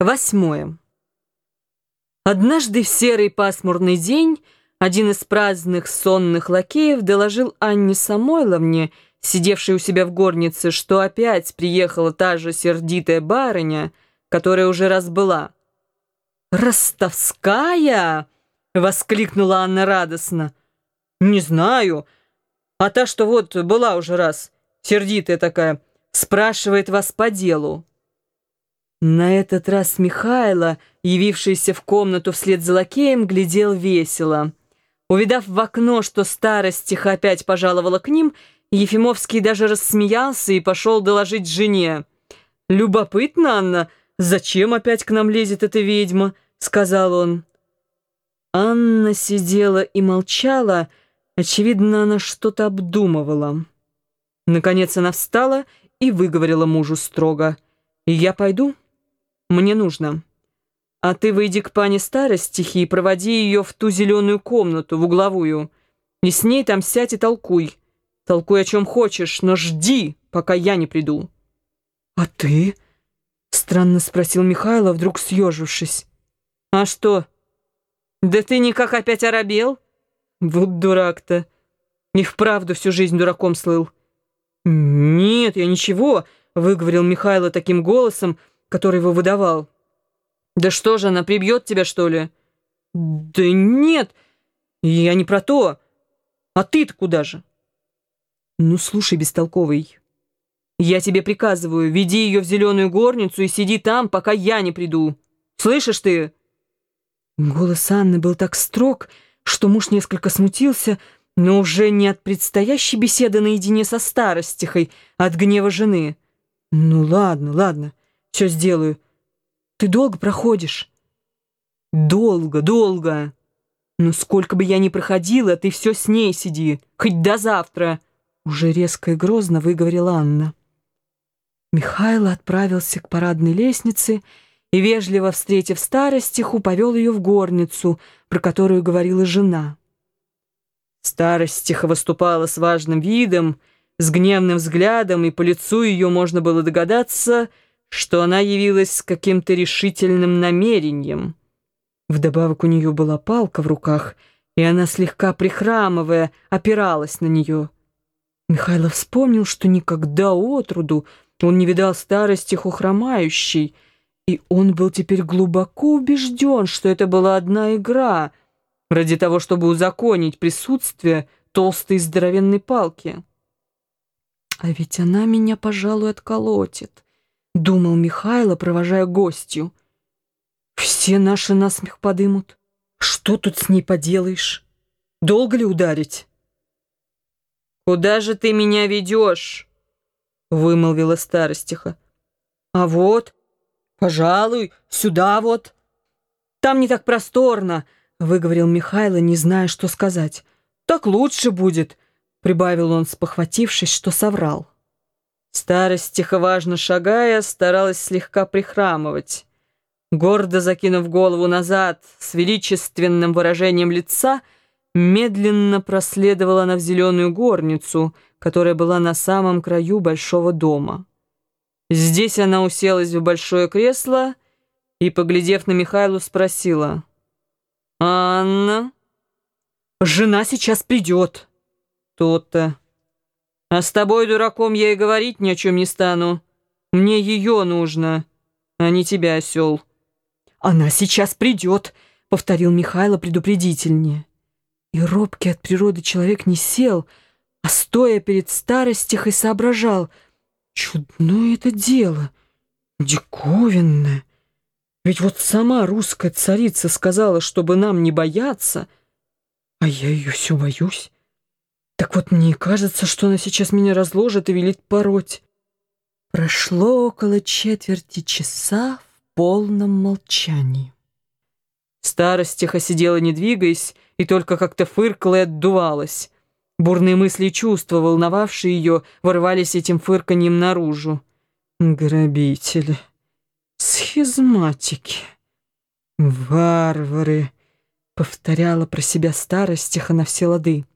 Восьмое. Однажды в серый пасмурный день один из праздных сонных лакеев доложил Анне Самойловне, сидевшей у себя в горнице, что опять приехала та же сердитая барыня, которая уже раз была. «Ростовская!» — воскликнула Анна радостно. «Не знаю. А та, что вот была уже раз, сердитая такая, спрашивает вас по делу». На этот раз Михайло, явившийся в комнату вслед за лакеем, глядел весело. Увидав в окно, что старость тихо опять пожаловала к ним, Ефимовский даже рассмеялся и пошел доложить жене. «Любопытно, Анна, зачем опять к нам лезет эта ведьма?» — сказал он. Анна сидела и молчала, очевидно, она что-то обдумывала. Наконец она встала и выговорила мужу строго. «Я пойду?» Мне нужно. А ты выйди к пане старостихи и проводи ее в ту зеленую комнату, в угловую. И с ней там сядь и толкуй. Толкуй о чем хочешь, но жди, пока я не приду. А ты? Странно спросил Михайло, вдруг съежившись. А что? Да ты никак опять оробел? Вот дурак-то. И вправду всю жизнь дураком слыл. Нет, я ничего, выговорил Михайло таким голосом, который его выдавал. «Да что же, она прибьет тебя, что ли?» «Да нет, я не про то. А ты-то куда же?» «Ну, слушай, бестолковый, я тебе приказываю, веди ее в зеленую горницу и сиди там, пока я не приду. Слышишь ты?» Голос Анны был так строг, что муж несколько смутился, но уже не от предстоящей беседы наедине со старостихой, а от гнева жены. «Ну ладно, ладно». Все сделаю. Ты долго проходишь? Долго, долго. Ну сколько бы я ни проходила, ты все с ней сиди. Хоть до завтра. Уже резко и грозно выговорила Анна. Михайло отправился к парадной лестнице и, вежливо встретив старостиху, повел ее в горницу, про которую говорила жена. Старостиха выступала с важным видом, с гневным взглядом, и по лицу ее можно было догадаться — что она явилась с каким-то решительным намерением. Вдобавок у нее была палка в руках, и она, слегка прихрамывая, опиралась на нее. Михайлов вспомнил, что никогда отроду он не видал старости хухромающей, и он был теперь глубоко убежден, что это была одна игра, ради того, чтобы узаконить присутствие толстой здоровенной палки. «А ведь она меня, пожалуй, отколотит», — думал Михайло, провожая гостью. «Все наши насмех подымут. Что тут с ней поделаешь? Долго ли ударить?» «Куда же ты меня ведешь?» — вымолвила старостиха. «А вот, пожалуй, сюда вот. Там не так просторно», — выговорил Михайло, не зная, что сказать. «Так лучше будет», — прибавил он, спохватившись, что соврал. Старость, тиховажно шагая, старалась слегка прихрамывать. Гордо закинув голову назад, с величественным выражением лица, медленно проследовала она в зеленую горницу, которая была на самом краю большого дома. Здесь она уселась в большое кресло и, поглядев на Михайлу, спросила. «Анна?» «Жена сейчас придет». «То-то». А с тобой, дураком, я и говорить ни о чем не стану. Мне ее нужно, а не тебя, осел. Она сейчас придет, повторил Михайло предупредительнее. И робкий от природы человек не сел, а стоя перед старостихой соображал. Чудное это дело, диковинное. Ведь вот сама русская царица сказала, чтобы нам не бояться, а я ее все боюсь. Так вот мне кажется, что она сейчас меня разложит и велит пороть. Прошло около четверти часа в полном молчании. Старостиха сидела, не двигаясь, и только как-то фыркала и отдувалась. Бурные мысли и чувства, волновавшие ее, ворвались этим фырканьем наружу. Грабители, схизматики, варвары, повторяла про себя старостиха на все лады.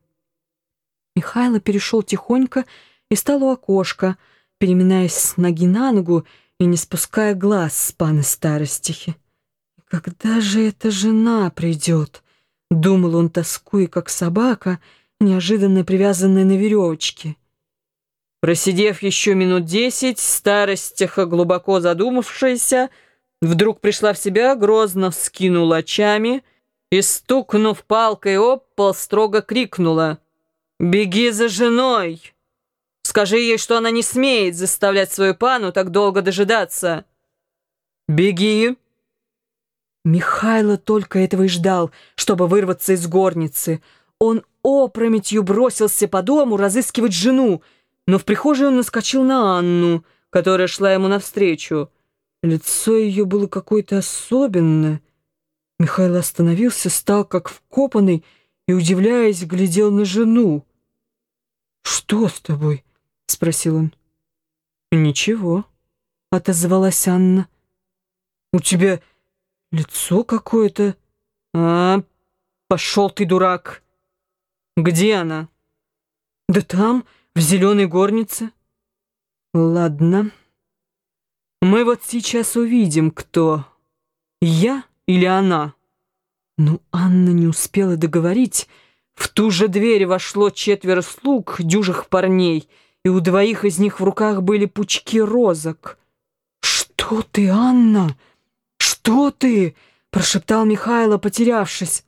Михайло перешел тихонько и стал у окошка, переминаясь с ноги на ногу и не спуская глаз с пана старостихи. «Когда же эта жена придет?» — думал он, тоскуя, как собака, неожиданно привязанная на веревочке. Просидев еще минут десять, старостиха, глубоко задумавшаяся, вдруг пришла в себя, грозно вскинула очами и, стукнув палкой об пол, строго крикнула «Беги за женой! Скажи ей, что она не смеет заставлять свою пану так долго дожидаться! Беги!» Михайло только этого и ждал, чтобы вырваться из горницы. Он опрометью бросился по дому разыскивать жену, но в прихожей он наскочил на Анну, которая шла ему навстречу. Лицо ее было какое-то особенное. Михаил остановился, стал как вкопанный и, удивляясь, глядел на жену. «Что с тобой?» — спросил он. «Ничего», — отозвалась Анна. «У тебя лицо какое-то...» «А, пошел ты, дурак!» «Где она?» «Да там...» В зеленой горнице? Ладно. Мы вот сейчас увидим, кто. Я или она? Ну, Анна не успела договорить. В ту же дверь вошло четверо слуг, дюжих парней, и у двоих из них в руках были пучки розок. «Что ты, Анна? Что ты?» — прошептал Михайло, потерявшись.